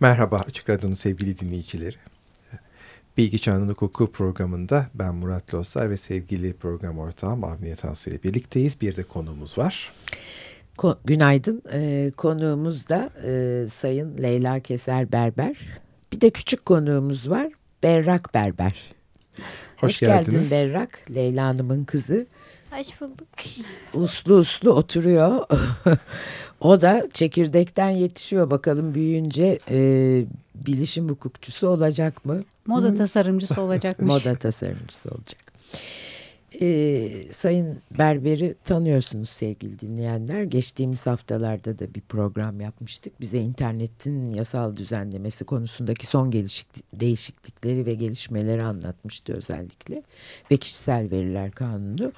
Merhaba Açık Radyo'nun sevgili dinleyicileri. Bilgi Çağının Hukuku programında ben Murat Losar ve sevgili program ortağım Avniye Tansu ile birlikteyiz. Bir de konuğumuz var. Ko Günaydın. Ee, konuğumuz da e, Sayın Leyla Keser Berber. Bir de küçük konuğumuz var. Berrak Berber. Hoş, Hoş geldiniz. geldin Berrak. Leyla Hanım'ın kızı. Hoş bulduk. Uslu uslu oturuyor. o da çekirdekten yetişiyor. Bakalım büyüyünce e, bilişim hukukçusu olacak mı? Moda tasarımcısı olacakmış. Moda tasarımcısı olacak. Ee, Sayın Berber'i tanıyorsunuz sevgili dinleyenler. Geçtiğimiz haftalarda da bir program yapmıştık. Bize internetin yasal düzenlemesi konusundaki son gelişik, değişiklikleri ve gelişmeleri anlatmıştı özellikle. Ve kişisel veriler kanunu.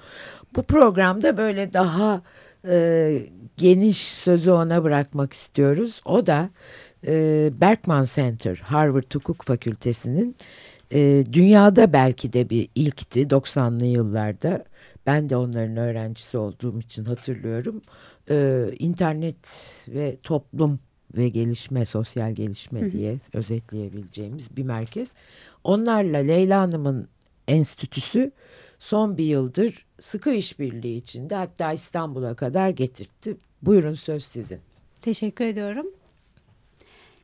Bu programda böyle daha e, geniş sözü ona bırakmak istiyoruz. O da e, Berkman Center, Harvard Hukuk Fakültesi'nin e, dünyada belki de bir ilkti 90'lı yıllarda. Ben de onların öğrencisi olduğum için hatırlıyorum. E, internet ve toplum ve gelişme, sosyal gelişme Hı. diye özetleyebileceğimiz bir merkez. Onlarla Leyla Hanım'ın enstitüsü son bir yıldır sıkı işbirliği içinde hatta İstanbul'a kadar getirtti. Buyurun söz sizin. Teşekkür ediyorum.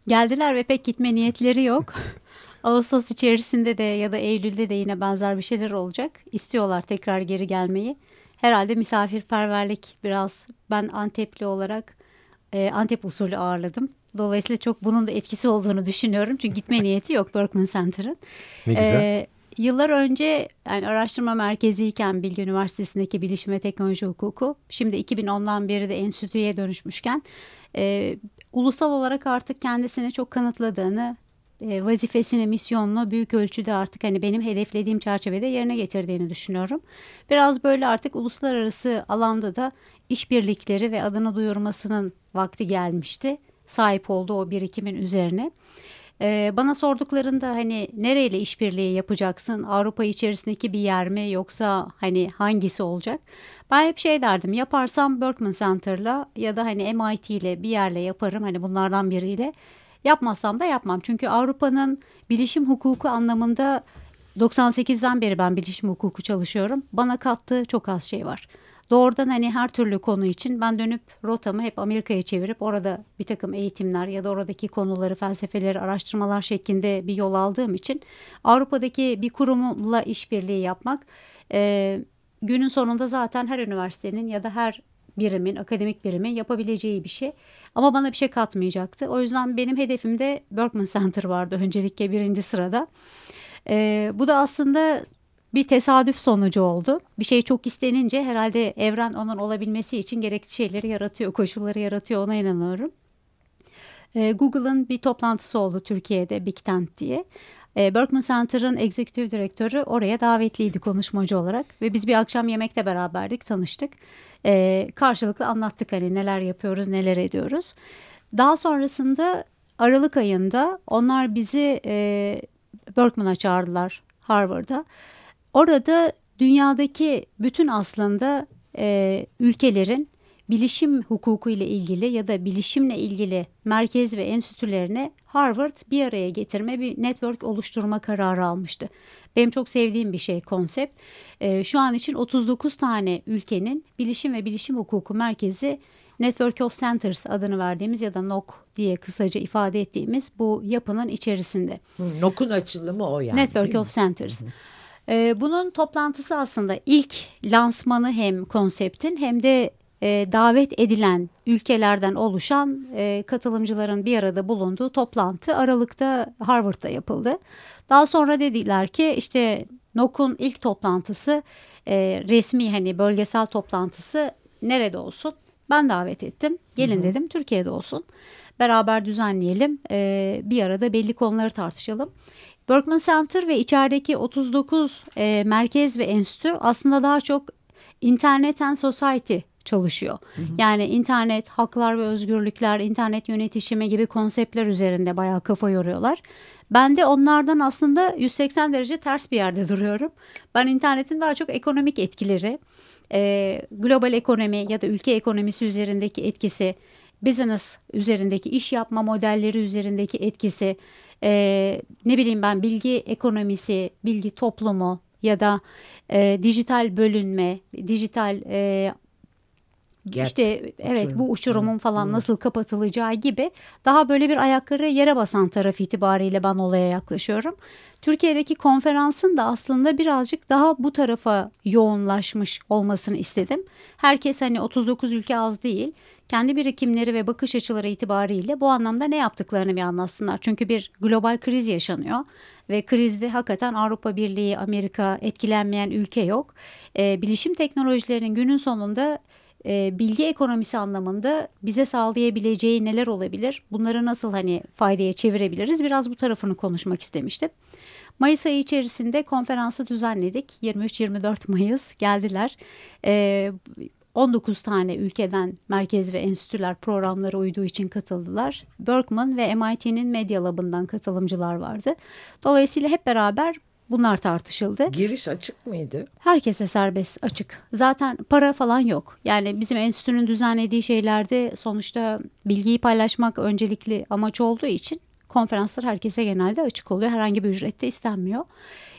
Geldiler ve pek gitme niyetleri yok. Ağustos içerisinde de ya da Eylül'de de yine benzer bir şeyler olacak. İstiyorlar tekrar geri gelmeyi. Herhalde misafirperverlik biraz ben Antepli olarak e, Antep usulü ağırladım. Dolayısıyla çok bunun da etkisi olduğunu düşünüyorum. Çünkü gitme niyeti yok Berkman Center'ın. Ne güzel. Ee, yıllar önce yani araştırma merkeziyken Bilgi Üniversitesi'ndeki bilişim ve teknoloji hukuku şimdi 2010'dan beri de enstitüye dönüşmüşken e, ulusal olarak artık kendisini çok kanıtladığını e, vazifesini, misyonunu büyük ölçüde artık hani benim hedeflediğim çerçevede yerine getirdiğini düşünüyorum. Biraz böyle artık uluslararası alanda da işbirlikleri ve adını duyurmasının vakti gelmişti. Sahip olduğu o birikimin üzerine. Ee, bana sorduklarında hani nereyle işbirliği yapacaksın? Avrupa içerisindeki bir yer mi yoksa hani hangisi olacak? Ben hep şey derdim yaparsam Berkman Center'la ya da hani MIT ile bir yerle yaparım hani bunlardan biriyle. Yapmazsam da yapmam. Çünkü Avrupa'nın bilişim hukuku anlamında 98'den beri ben bilişim hukuku çalışıyorum. Bana kattığı çok az şey var. Doğrudan hani her türlü konu için ben dönüp rotamı hep Amerika'ya çevirip orada bir takım eğitimler ya da oradaki konuları, felsefeleri, araştırmalar şeklinde bir yol aldığım için Avrupa'daki bir kurumla işbirliği yapmak e, günün sonunda zaten her üniversitenin ya da her birimin, akademik birimin yapabileceği bir şey. Ama bana bir şey katmayacaktı. O yüzden benim hedefimde Berkman Center vardı öncelikle birinci sırada. E, bu da aslında bir tesadüf sonucu oldu. Bir şey çok istenince herhalde evren onun olabilmesi için gerekli şeyleri yaratıyor, koşulları yaratıyor ona inanıyorum. E, Google'ın bir toplantısı oldu Türkiye'de Big Tent diye. E, Berkman Center'ın executive direktörü oraya davetliydi konuşmacı olarak ve biz bir akşam yemekte beraberdik, tanıştık. E, karşılıklı anlattık hani neler yapıyoruz, neler ediyoruz. Daha sonrasında Aralık ayında onlar bizi e, Berkman'a çağırdılar Harvard'a. Orada dünyadaki bütün aslında e, ülkelerin bilişim hukuku ile ilgili ya da bilişimle ilgili merkez ve enstitülerini Harvard bir araya getirme bir network oluşturma kararı almıştı. Benim çok sevdiğim bir şey konsept. E, şu an için 39 tane ülkenin bilişim ve bilişim hukuku merkezi Network of Centers adını verdiğimiz ya da NOC diye kısaca ifade ettiğimiz bu yapının içerisinde. NOC'un açılımı o yani. Network of Centers. Hı hı. Ee, bunun toplantısı aslında ilk lansmanı hem konseptin hem de e, davet edilen ülkelerden oluşan e, katılımcıların bir arada bulunduğu toplantı Aralık'ta Harvard'da yapıldı. Daha sonra dediler ki işte NOK'un ilk toplantısı e, resmi hani bölgesel toplantısı nerede olsun? Ben davet ettim. Gelin hı hı. dedim Türkiye'de olsun. Beraber düzenleyelim. E, bir arada belli konuları tartışalım. Berkman Center ve içerideki 39 e, merkez ve enstitü aslında daha çok Internet and Society çalışıyor. Hı hı. Yani internet, haklar ve özgürlükler, internet yönetişimi gibi konseptler üzerinde bayağı kafa yoruyorlar. Ben de onlardan aslında 180 derece ters bir yerde duruyorum. Ben internetin daha çok ekonomik etkileri, e, global ekonomi ya da ülke ekonomisi üzerindeki etkisi, business üzerindeki iş yapma modelleri üzerindeki etkisi, e, ne bileyim ben bilgi ekonomisi, bilgi toplumu ya da e, dijital bölünme, dijital e, Gap, işte evet uçurum. bu uçurumun falan nasıl kapatılacağı gibi daha böyle bir ayakları yere basan taraf itibariyle ben olaya yaklaşıyorum. Türkiye'deki konferansın da aslında birazcık daha bu tarafa yoğunlaşmış olmasını istedim. Herkes hani 39 ülke az değil. Kendi birikimleri ve bakış açıları itibariyle bu anlamda ne yaptıklarını bir anlatsınlar. Çünkü bir global kriz yaşanıyor ve krizde hakikaten Avrupa Birliği, Amerika etkilenmeyen ülke yok. E, bilişim teknolojilerinin günün sonunda e, bilgi ekonomisi anlamında bize sağlayabileceği neler olabilir? Bunları nasıl hani faydaya çevirebiliriz? Biraz bu tarafını konuşmak istemiştim. Mayıs ayı içerisinde konferansı düzenledik. 23-24 Mayıs geldiler. E, 19 tane ülkeden merkez ve enstitüler programlara uyduğu için katıldılar. Berkman ve MIT'nin Media Lab'ından katılımcılar vardı. Dolayısıyla hep beraber Bunlar tartışıldı. Giriş açık mıydı? Herkese serbest açık. Zaten para falan yok. Yani bizim enstitünün düzenlediği şeylerde sonuçta bilgiyi paylaşmak öncelikli amaç olduğu için konferanslar herkese genelde açık oluyor. Herhangi bir ücret de istenmiyor.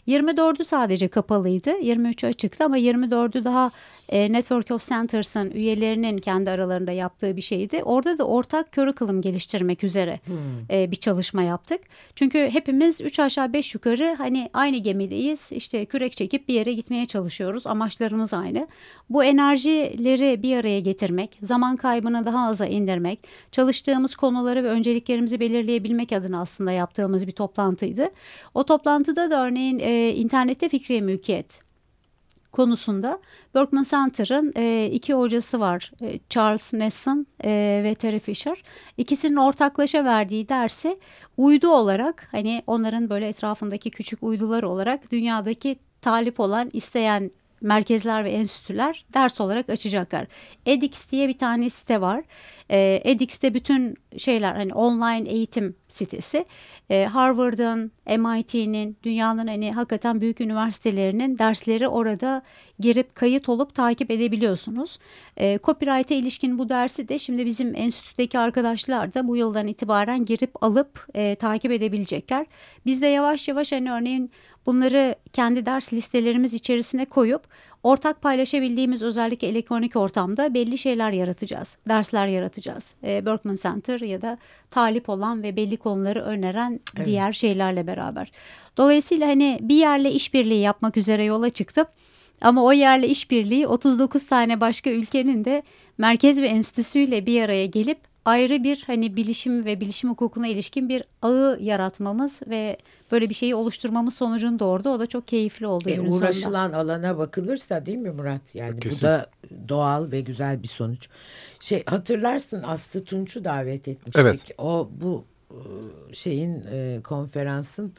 24'ü sadece kapalıydı. 23'ü açıktı ama 24'ü daha e, Network of Centers'ın üyelerinin kendi aralarında yaptığı bir şeydi. Orada da ortak curriculum geliştirmek üzere hmm. e, bir çalışma yaptık. Çünkü hepimiz 3 aşağı 5 yukarı hani aynı gemideyiz. İşte kürek çekip bir yere gitmeye çalışıyoruz. Amaçlarımız aynı. Bu enerjileri bir araya getirmek, zaman kaybını daha aza indirmek, çalıştığımız konuları ve önceliklerimizi belirleyebilmek adına aslında yaptığımız bir toplantıydı. O toplantıda da örneğin e, internette fikriye mülkiyet konusunda Berkman Center'ın e, iki hocası var. E, Charles Nesson e, ve Terry Fisher. İkisinin ortaklaşa verdiği dersi uydu olarak hani onların böyle etrafındaki küçük uydular olarak dünyadaki talip olan isteyen merkezler ve enstitüler ders olarak açacaklar. edX diye bir tane site var. E, edX'te bütün şeyler hani online eğitim sitesi. E, Harvard'ın, MIT'nin, dünyanın hani hakikaten büyük üniversitelerinin dersleri orada girip kayıt olup takip edebiliyorsunuz. E, copyright'e ilişkin bu dersi de şimdi bizim enstitüdeki arkadaşlar da bu yıldan itibaren girip alıp e, takip edebilecekler. Biz de yavaş yavaş hani örneğin bunları kendi ders listelerimiz içerisine koyup ortak paylaşabildiğimiz özellikle elektronik ortamda belli şeyler yaratacağız. Dersler yaratacağız. E, Berkman Center ya da talip olan ve belli konuları öneren evet. diğer şeylerle beraber. Dolayısıyla hani bir yerle işbirliği yapmak üzere yola çıktım. Ama o yerle işbirliği 39 tane başka ülkenin de merkez ve enstitüsüyle bir araya gelip ayrı bir hani bilişim ve bilişim hukukuna ilişkin bir ağı yaratmamız ve böyle bir şeyi oluşturmamız sonucunu doğurdu. O da çok keyifli oldu. E, uğraşılan sonunda. alana bakılırsa değil mi Murat? Yani Kesin. bu da doğal ve güzel bir sonuç. Şey hatırlarsın Aslı Tunç'u davet etmiştik. Evet. O bu e, şeyin e, konferansın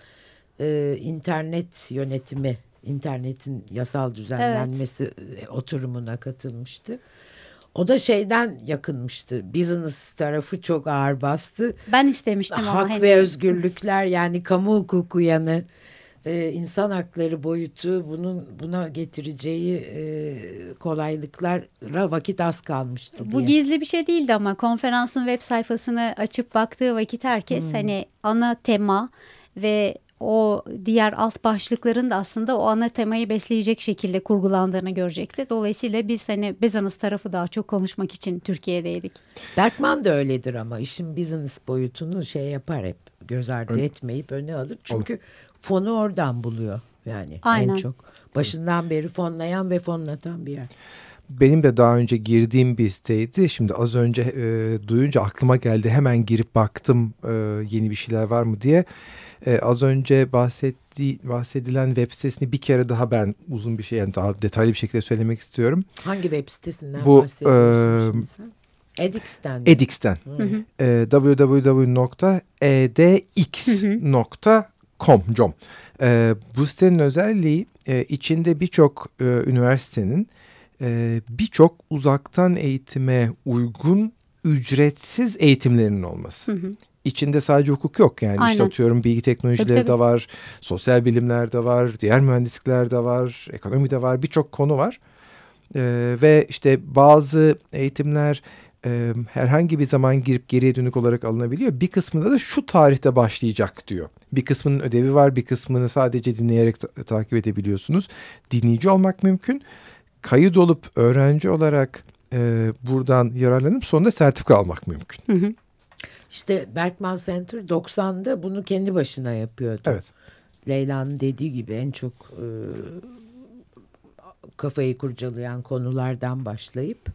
e, internet yönetimi, internetin yasal düzenlenmesi evet. oturumuna katılmıştı. O da şeyden yakınmıştı. Business tarafı çok ağır bastı. Ben istemiştim Hak ama. Hak ve özgürlükler yani kamu hukuku yanı e, insan hakları boyutu bunun buna getireceği e, kolaylıklara vakit az kalmıştı diye. Bu gizli bir şey değildi ama konferansın web sayfasını açıp baktığı vakit herkes hmm. hani ana tema ve o diğer alt başlıkların da aslında o ana temayı besleyecek şekilde kurgulandığını görecekti. Dolayısıyla biz hani business tarafı daha çok konuşmak için Türkiye'deydik. Berkman da öyledir ama işin business boyutunu şey yapar hep göz ardı Ön... etmeyip öne alır. Çünkü Olur. fonu oradan buluyor yani Aynen. en çok. Başından beri fonlayan ve fonlatan bir yer. Benim de daha önce girdiğim bir siteydi. Şimdi az önce e, duyunca aklıma geldi. Hemen girip baktım e, yeni bir şeyler var mı diye. E, az önce bahsetti, bahsedilen web sitesini bir kere daha ben uzun bir şey yani daha detaylı bir şekilde söylemek istiyorum. Hangi web sitesinden Bu, bahsediyorsun e, Edix'ten. Edix'ten. E, www.edx.com. E, bu sitenin özelliği e, içinde birçok e, üniversitenin e, birçok uzaktan eğitime uygun ücretsiz eğitimlerinin olması. Hı hı. İçinde sadece hukuk yok yani Aynen. işte atıyorum bilgi teknolojileri tabii, tabii. de var, sosyal bilimler de var, diğer mühendislikler de var, ekonomi de var birçok konu var. Ee, ve işte bazı eğitimler e, herhangi bir zaman girip geriye dönük olarak alınabiliyor. Bir kısmında da şu tarihte başlayacak diyor. Bir kısmının ödevi var bir kısmını sadece dinleyerek ta- takip edebiliyorsunuz. Dinleyici olmak mümkün. Kayıt olup öğrenci olarak e, buradan yararlanıp sonunda sertifika almak mümkün. Hı hı. İşte Berkman Center 90'da bunu kendi başına yapıyordu. Evet. Leyla'nın dediği gibi en çok e, kafayı kurcalayan konulardan başlayıp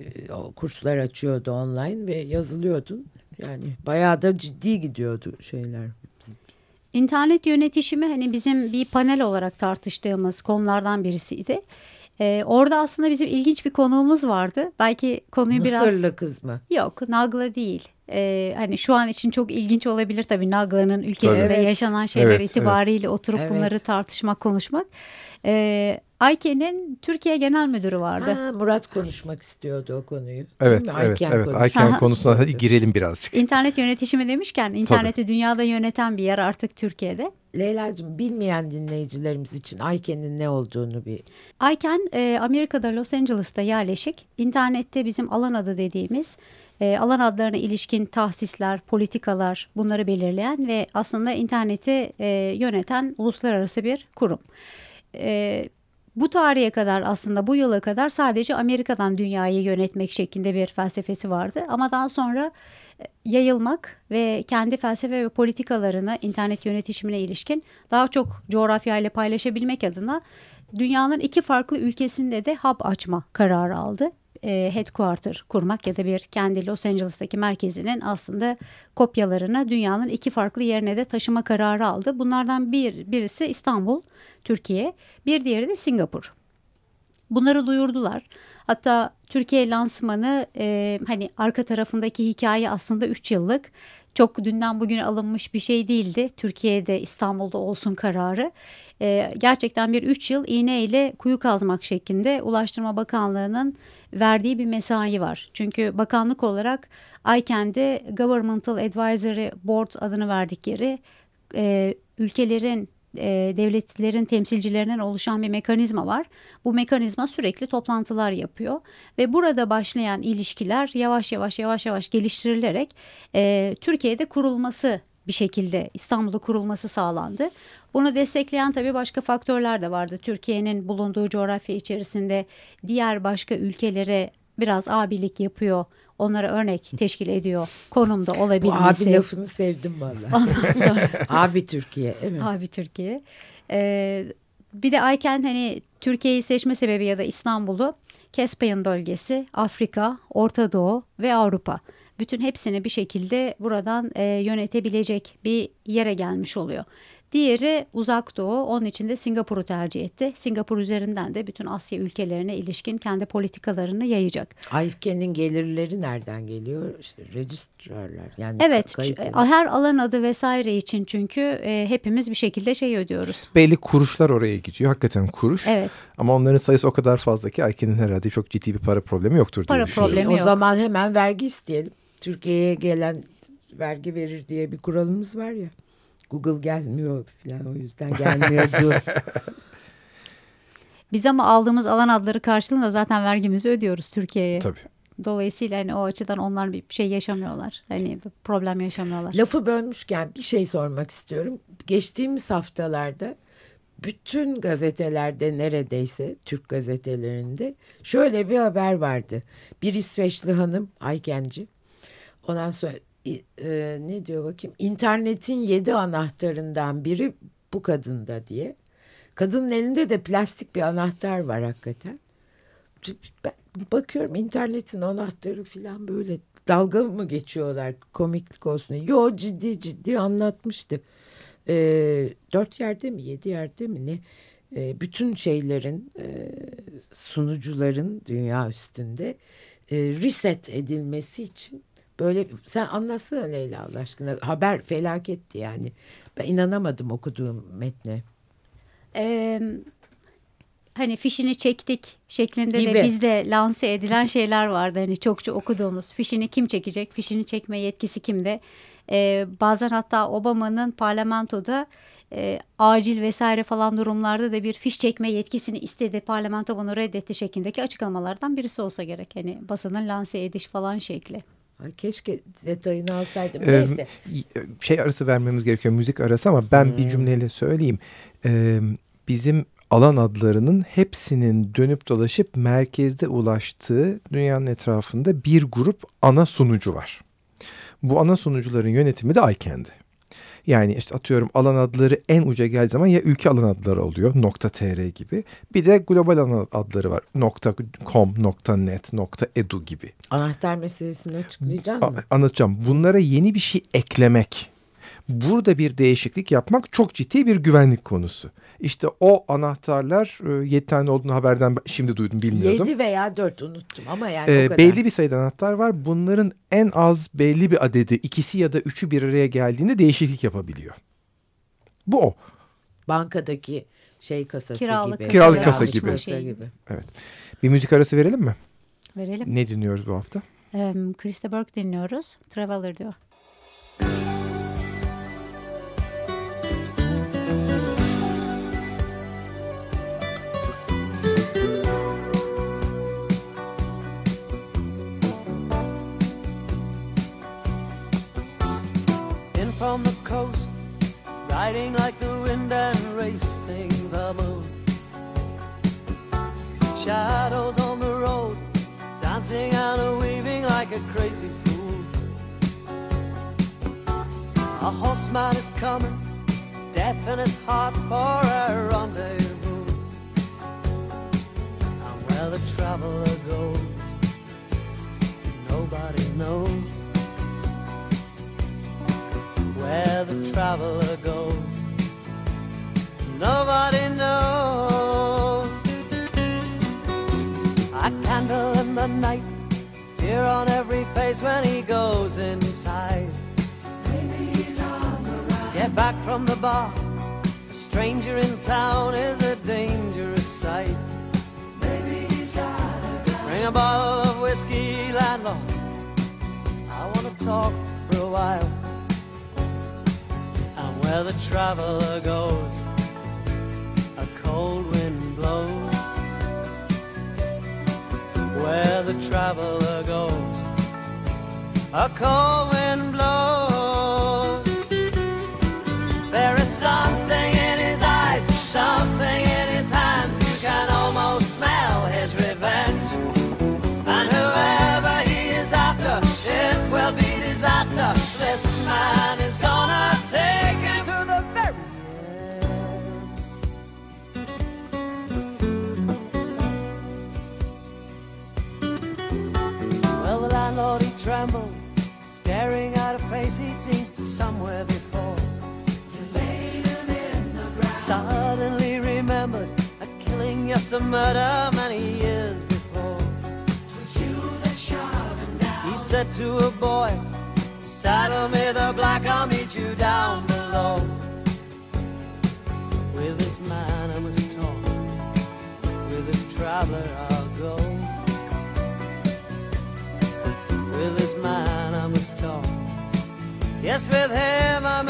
e, o kurslar açıyordu online ve yazılıyordun. Yani bayağı da ciddi gidiyordu şeyler. İnternet yönetişimi hani bizim bir panel olarak tartıştığımız konulardan birisiydi. Ee, orada aslında bizim ilginç bir konuğumuz vardı. Belki konuyu biraz... Mısırlı kız mı? Yok Nagla değil. Ee, hani şu an için çok ilginç olabilir tabii Nagla'nın ülkesinde Tabii. Evet. yaşanan şeyler Evet, itibariyle oturup Evet. bunları tartışmak, konuşmak. Ee, Ayken'in Türkiye Genel Müdürü vardı. Ha, Murat konuşmak istiyordu o konuyu. Evet, evet, Ayken evet. Ayken konusuna hadi girelim birazcık. İnternet yönetişimi demişken interneti dünyada yöneten bir yer artık Türkiye'de. Leyla'cığım bilmeyen dinleyicilerimiz için Ayken'in ne olduğunu bir Ayken e, Amerika'da Los Angeles'ta yerleşik. İnternette bizim alan adı dediğimiz e, alan adlarına ilişkin tahsisler, politikalar bunları belirleyen ve aslında interneti e, yöneten uluslararası bir kurum. Bu tarihe kadar aslında bu yıla kadar sadece Amerika'dan dünyayı yönetmek şeklinde bir felsefesi vardı. Ama daha sonra yayılmak ve kendi felsefe ve politikalarını internet yönetişimine ilişkin daha çok coğrafyayla paylaşabilmek adına dünyanın iki farklı ülkesinde de hub açma kararı aldı. E, headquarter kurmak ya da bir kendi Los Angeles'taki merkezinin aslında kopyalarını dünyanın iki farklı yerine de taşıma kararı aldı. Bunlardan bir birisi İstanbul, Türkiye, bir diğeri de Singapur. Bunları duyurdular. Hatta Türkiye lansmanı e, hani arka tarafındaki hikaye aslında 3 yıllık. Çok dünden bugüne alınmış bir şey değildi. Türkiye'de İstanbul'da olsun kararı. E, gerçekten bir 3 yıl iğne ile kuyu kazmak şeklinde Ulaştırma Bakanlığı'nın verdiği bir mesai var. Çünkü bakanlık olarak ICANN'de Governmental Advisory Board adını verdikleri e, ülkelerin e, devletlerin temsilcilerinden oluşan bir mekanizma var. Bu mekanizma sürekli toplantılar yapıyor ve burada başlayan ilişkiler yavaş yavaş yavaş yavaş geliştirilerek e, Türkiye'de kurulması bir şekilde İstanbul'da kurulması sağlandı. Bunu destekleyen tabii başka faktörler de vardı. Türkiye'nin bulunduğu coğrafya içerisinde diğer başka ülkelere biraz abilik yapıyor. Onlara örnek teşkil ediyor konumda bu olabilmesi. abi lafını sevdim vallahi. Ondan sonra abi Türkiye evet. Abi Türkiye. Ee, bir de Ayken hani Türkiye'yi seçme sebebi ya da İstanbul'u Caspian bölgesi, Afrika, Orta Doğu ve Avrupa. Bütün hepsini bir şekilde buradan e, yönetebilecek bir yere gelmiş oluyor. Diğeri uzak doğu onun için de Singapur'u tercih etti. Singapur üzerinden de bütün Asya ülkelerine ilişkin kendi politikalarını yayacak. Ayken'in gelirleri nereden geliyor? İşte registrarlar yani Evet kayıt- ç- her alan adı vesaire için çünkü e, hepimiz bir şekilde şey ödüyoruz. Belli kuruşlar oraya gidiyor. Hakikaten kuruş. Evet. Ama onların sayısı o kadar fazla ki Ayken'in herhalde çok ciddi bir para problemi yoktur diye Para düşünüyorum. problemi o yok. zaman hemen vergi isteyelim. Türkiye'ye gelen vergi verir diye bir kuralımız var ya. Google gelmiyor falan o yüzden gelmiyordu. Biz ama aldığımız alan adları karşılığında zaten vergimizi ödüyoruz Türkiye'ye. Tabii. Dolayısıyla hani o açıdan onlar bir şey yaşamıyorlar. Hani problem yaşamıyorlar. Lafı bölmüşken bir şey sormak istiyorum. Geçtiğimiz haftalarda bütün gazetelerde neredeyse Türk gazetelerinde şöyle bir haber vardı. Bir İsveçli hanım Aykenci. Ondan sonra e, ne diyor bakayım internetin yedi anahtarından biri bu kadında diye. Kadının elinde de plastik bir anahtar var hakikaten. Ben bakıyorum internetin anahtarı falan böyle dalga mı geçiyorlar komiklik olsun. Yo ciddi ciddi anlatmıştı. Ee, dört yerde mi yedi yerde mi ne? Ee, bütün şeylerin e, sunucuların dünya üstünde e, reset edilmesi için böyle sen anlatsana Leyla Allah aşkına haber felaketti yani. Ben inanamadım okuduğum metne. Ee, hani fişini çektik şeklinde Gibi. de bizde lanse edilen şeyler vardı. Hani çokça okuduğumuz fişini kim çekecek, fişini çekme yetkisi kimde. Ee, bazen hatta Obama'nın parlamentoda e, acil vesaire falan durumlarda da bir fiş çekme yetkisini istedi. Parlamento bunu reddetti şeklindeki açıklamalardan birisi olsa gerek. Hani basının lanse ediş falan şekli. Ay keşke detayını alsaydım. Ee, Neyse. Şey arası vermemiz gerekiyor müzik arası ama ben hmm. bir cümleyle söyleyeyim. Ee, bizim alan adlarının hepsinin dönüp dolaşıp merkezde ulaştığı dünyanın etrafında bir grup ana sunucu var. Bu ana sunucuların yönetimi de ICANN'di. Yani işte atıyorum alan adları en uca geldiği zaman ya ülke alan adları oluyor nokta .tr gibi. Bir de global alan adları var nokta .com, nokta .net, nokta .edu gibi. Anahtar meselesini açıklayacağım mı? Anlatacağım. Bunlara yeni bir şey eklemek, burada bir değişiklik yapmak çok ciddi bir güvenlik konusu. İşte o anahtarlar 7 e, tane olduğunu haberden şimdi duydum bilmiyordum. 7 veya 4 unuttum ama yani ee, o kadar. Belli bir sayıda anahtar var. Bunların en az belli bir adedi ikisi ya da üçü bir araya geldiğinde değişiklik yapabiliyor. Bu o. Bankadaki şey kasası Kiralık, gibi. Kiralık kasa gibi. Şey. gibi. Evet. Bir müzik arası verelim mi? Verelim. Ne dinliyoruz bu hafta? Um, Krista Berg dinliyoruz. Traveler diyor. From the coast, riding like the wind and racing the moon. Shadows on the road, dancing and weaving like a crazy fool. A horseman is coming, death in his heart for a rendezvous. And where the traveler goes, nobody knows traveler goes. Nobody knows. A candle in the night, fear on every face when he goes inside. Maybe he's on the ride. Get back from the bar. A stranger in town is a dangerous sight. Maybe he's got a gun. Bring a bottle of whiskey, landlord. I wanna talk for a while where the traveler goes, a cold wind blows. Where the traveler goes, a cold wind blows. A murder many years before. You that shot him down. He said to a boy, Saddle me the black, I'll meet you down below. With this man I must talk, with this traveler I'll go. With this man I must talk, yes, with him I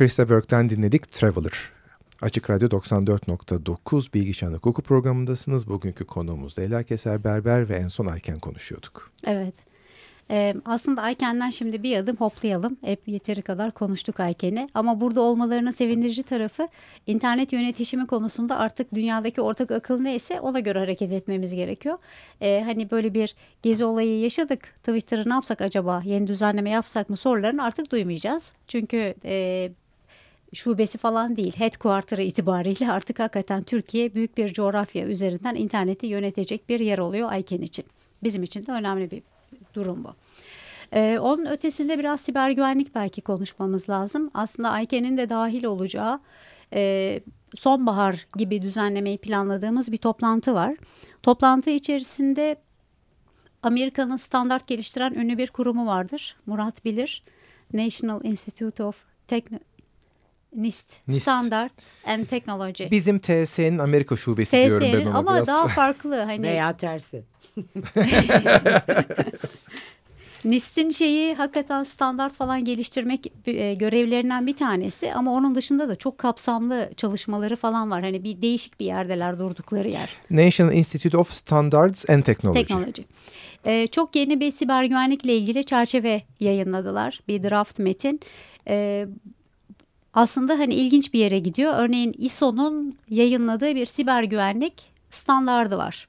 Krista Berg'den dinledik Traveler. Açık Radyo 94.9 Bilgi Hukuku programındasınız. Bugünkü konuğumuz Leyla Keser Berber ve en son Ayken konuşuyorduk. Evet. Ee, aslında Ayken'den şimdi bir adım hoplayalım. Hep yeteri kadar konuştuk Ayken'i. Ama burada olmalarının sevindirici tarafı internet yönetişimi konusunda artık dünyadaki ortak akıl neyse ona göre hareket etmemiz gerekiyor. Ee, hani böyle bir gezi olayı yaşadık. Twitter'ı ne yapsak acaba? Yeni düzenleme yapsak mı sorularını artık duymayacağız. Çünkü e, şubesi falan değil headquarter'ı itibariyle artık hakikaten Türkiye büyük bir coğrafya üzerinden interneti yönetecek bir yer oluyor Ayken için. Bizim için de önemli bir durum bu. Ee, onun ötesinde biraz siber güvenlik belki konuşmamız lazım. Aslında Ayken'in de dahil olacağı e, sonbahar gibi düzenlemeyi planladığımız bir toplantı var. Toplantı içerisinde Amerika'nın standart geliştiren ünlü bir kurumu vardır. Murat bilir. National Institute of Technology. NIST, NIST. Standard and Technology. Bizim TSE'nin Amerika şubesi diyorum ben TSE'nin ona ama biraz. daha farklı. Hani Veya tersi. NIST'in şeyi hakikaten standart falan geliştirmek e, görevlerinden bir tanesi ama onun dışında da çok kapsamlı çalışmaları falan var. Hani bir değişik bir yerdeler durdukları yer. National Institute of Standards and Technology. Teknoloji. Ee, çok yeni bir siber güvenlikle ilgili çerçeve yayınladılar. Bir draft metin. Ee, aslında hani ilginç bir yere gidiyor. Örneğin ISO'nun yayınladığı bir siber güvenlik standardı var.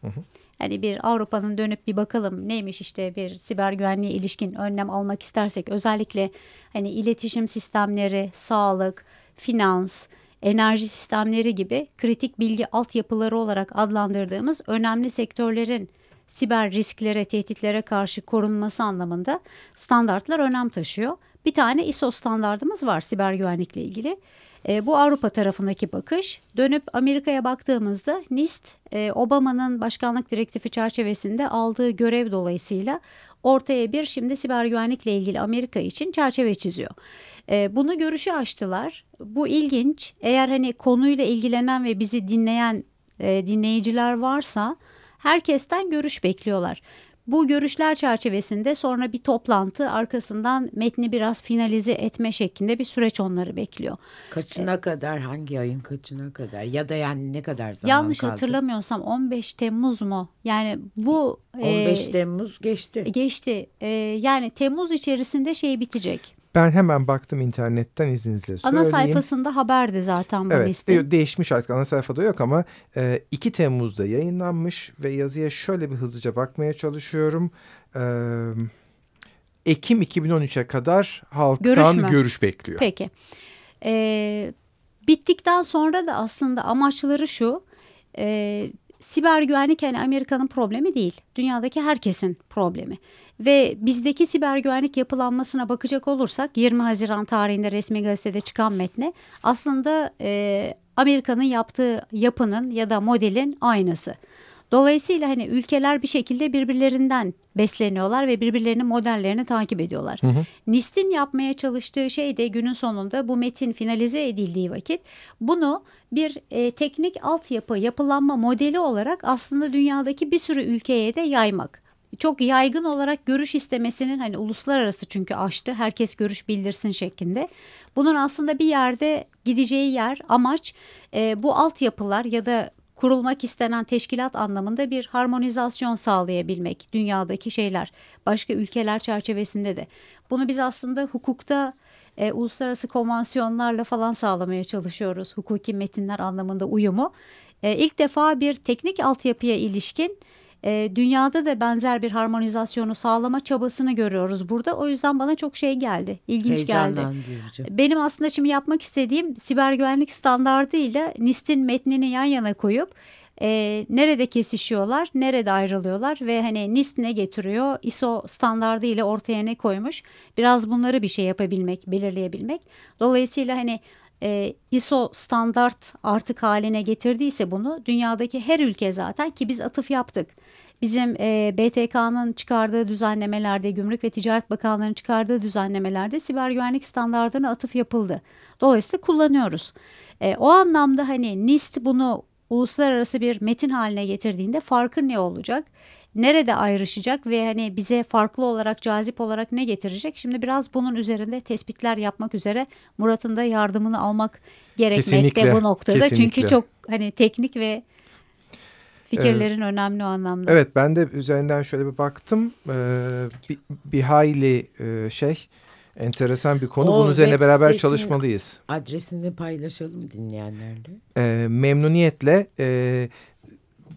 Hani bir Avrupa'nın dönüp bir bakalım neymiş işte bir siber güvenliğe ilişkin önlem almak istersek özellikle hani iletişim sistemleri, sağlık, finans, enerji sistemleri gibi kritik bilgi altyapıları olarak adlandırdığımız önemli sektörlerin siber risklere, tehditlere karşı korunması anlamında standartlar önem taşıyor. Bir tane ISO standardımız var siber güvenlikle ilgili. E, bu Avrupa tarafındaki bakış. Dönüp Amerika'ya baktığımızda NIST, e, Obama'nın başkanlık direktifi çerçevesinde aldığı görev dolayısıyla ortaya bir şimdi siber güvenlikle ilgili Amerika için çerçeve çiziyor. E, bunu görüşü açtılar. Bu ilginç. Eğer hani konuyla ilgilenen ve bizi dinleyen e, dinleyiciler varsa herkesten görüş bekliyorlar. Bu görüşler çerçevesinde sonra bir toplantı arkasından metni biraz finalize etme şeklinde bir süreç onları bekliyor. Kaçına kadar hangi ayın kaçına kadar ya da yani ne kadar zaman Yanlış kaldı? hatırlamıyorsam 15 Temmuz mu? Yani bu 15 e, Temmuz geçti. geçti. E, yani Temmuz içerisinde şey bitecek. Ben hemen baktım internetten izninizle Ana söyleyeyim. sayfasında haberdi zaten bu Evet listin. de- değişmiş artık ana sayfada yok ama e, 2 Temmuz'da yayınlanmış ve yazıya şöyle bir hızlıca bakmaya çalışıyorum. E, Ekim 2013'e kadar halktan Görüş mü? görüş bekliyor. Peki. Ee, bittikten sonra da aslında amaçları şu. E, siber güvenlik yani Amerika'nın problemi değil. Dünyadaki herkesin problemi. Ve bizdeki siber güvenlik yapılanmasına bakacak olursak 20 Haziran tarihinde resmi gazetede çıkan metne aslında e, Amerika'nın yaptığı yapının ya da modelin aynısı. Dolayısıyla hani ülkeler bir şekilde birbirlerinden besleniyorlar ve birbirlerinin modellerini takip ediyorlar. NIST'in yapmaya çalıştığı şey de günün sonunda bu metin finalize edildiği vakit bunu bir e, teknik altyapı yapılanma modeli olarak aslında dünyadaki bir sürü ülkeye de yaymak. Çok yaygın olarak görüş istemesinin hani uluslararası çünkü aştı herkes görüş bildirsin şeklinde. Bunun aslında bir yerde gideceği yer amaç e, bu altyapılar ya da kurulmak istenen teşkilat anlamında bir harmonizasyon sağlayabilmek dünyadaki şeyler başka ülkeler çerçevesinde de. Bunu biz aslında hukukta e, uluslararası konvansiyonlarla falan sağlamaya çalışıyoruz hukuki metinler anlamında uyumu. E, ilk defa bir teknik altyapıya ilişkin e, dünyada da benzer bir harmonizasyonu sağlama çabasını görüyoruz burada. O yüzden bana çok şey geldi, ilginç geldi. Benim aslında şimdi yapmak istediğim siber güvenlik standardı ile NIST'in metnini yan yana koyup e, nerede kesişiyorlar, nerede ayrılıyorlar ve hani NIST ne getiriyor, ISO standardı ile ortaya ne koymuş biraz bunları bir şey yapabilmek, belirleyebilmek. Dolayısıyla hani e, ISO standart artık haline getirdiyse bunu dünyadaki her ülke zaten ki biz atıf yaptık. Bizim e, BTK'nın çıkardığı düzenlemelerde, Gümrük ve Ticaret Bakanlığı'nın çıkardığı düzenlemelerde siber güvenlik standartına atıf yapıldı. Dolayısıyla kullanıyoruz. E, o anlamda hani NIST bunu uluslararası bir metin haline getirdiğinde farkı ne olacak? Nerede ayrışacak ve hani bize farklı olarak cazip olarak ne getirecek? Şimdi biraz bunun üzerinde tespitler yapmak üzere Murat'ın da yardımını almak gerekmekte Kesinlikle, bu noktada. kesinlikle. Çünkü çok hani teknik ve fikirlerin önemli o anlamda. Evet ben de üzerinden şöyle bir baktım. Ee, bir, bir hayli e, şey enteresan bir konu. O Bunun üzerine beraber çalışmalıyız. Adresini paylaşalım dinleyenlerle. Ee, memnuniyetle e,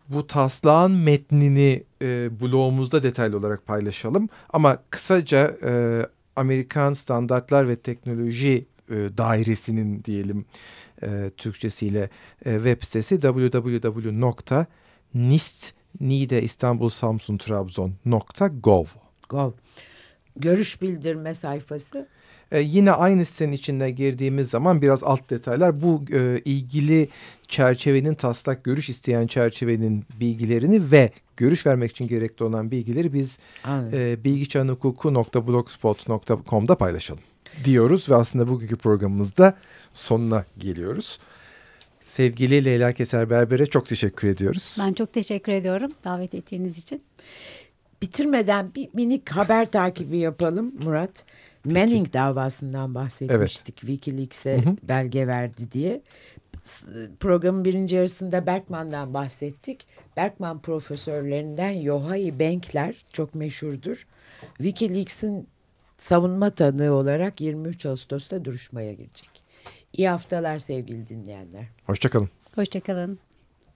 bu taslağın metnini e, blogumuzda detaylı olarak paylaşalım. Ama kısaca e, Amerikan Standartlar ve Teknoloji e, Dairesi'nin diyelim e, Türkçesiyle e, web sitesi www.nist.gov. Gov. Görüş bildirme sayfası. E, yine aynı sitenin içine girdiğimiz zaman biraz alt detaylar bu e, ilgili çerçevenin taslak görüş isteyen çerçevenin bilgilerini ve görüş vermek için gerekli olan bilgileri biz e, bilgiçağınhukuku.blogspot.com'da paylaşalım diyoruz ve aslında bugünkü programımızda sonuna geliyoruz. Sevgili Leyla Keser Berber'e çok teşekkür ediyoruz. Ben çok teşekkür ediyorum davet ettiğiniz için. Bitirmeden bir minik haber takibi yapalım Murat. Manning davasından bahsetmiştik. Evet. Wikileaks'e belge verdi diye. Programın birinci yarısında Berkman'dan bahsettik. Berkman profesörlerinden Yohai Benkler çok meşhurdur. Wikileaks'in savunma tanığı olarak 23 Ağustos'ta duruşmaya girecek. İyi haftalar sevgili dinleyenler. Hoşçakalın. Hoşçakalın.